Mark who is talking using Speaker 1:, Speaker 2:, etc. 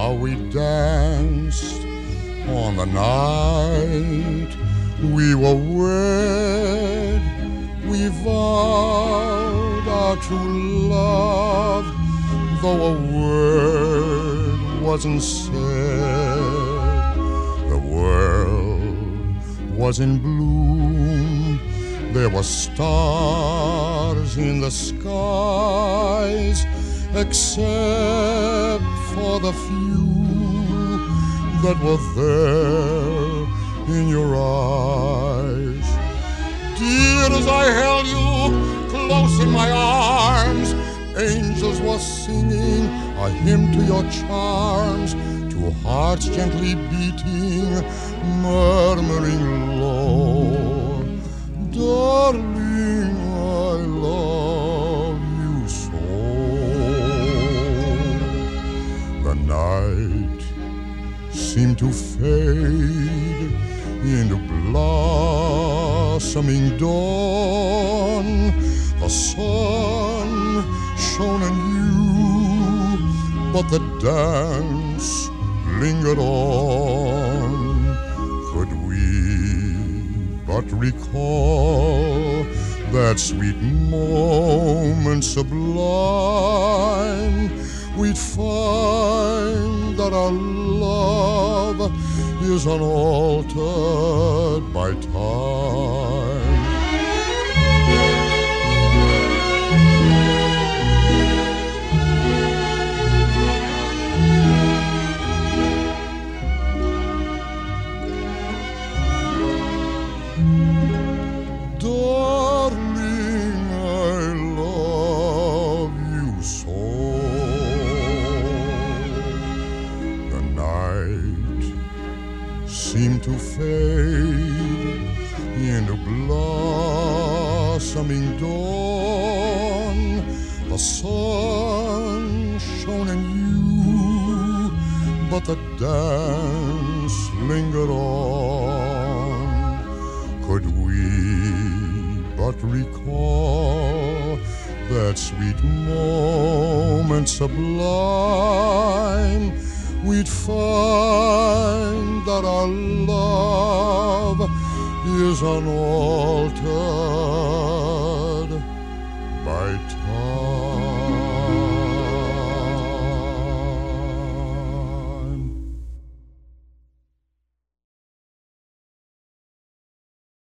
Speaker 1: how we danced on the night we were wed. We vowed our true love, though a word wasn't said. The world was in bloom. There were stars in the skies, except for the few that were there in your eyes. Dear, as I held you close in my arms, angels were singing a hymn to your charms, to hearts gently beating, murmuring low, darling, seemed to fade into blossoming dawn. The sun shone anew, but the dance lingered on. Could we but recall that sweet moment sublime, we'd find that our is unaltered by time. Seemed to fade into blossoming dawn. The sun shone you but the dance lingered on. Could we but recall that sweet moment sublime, we'd find that our love is unaltered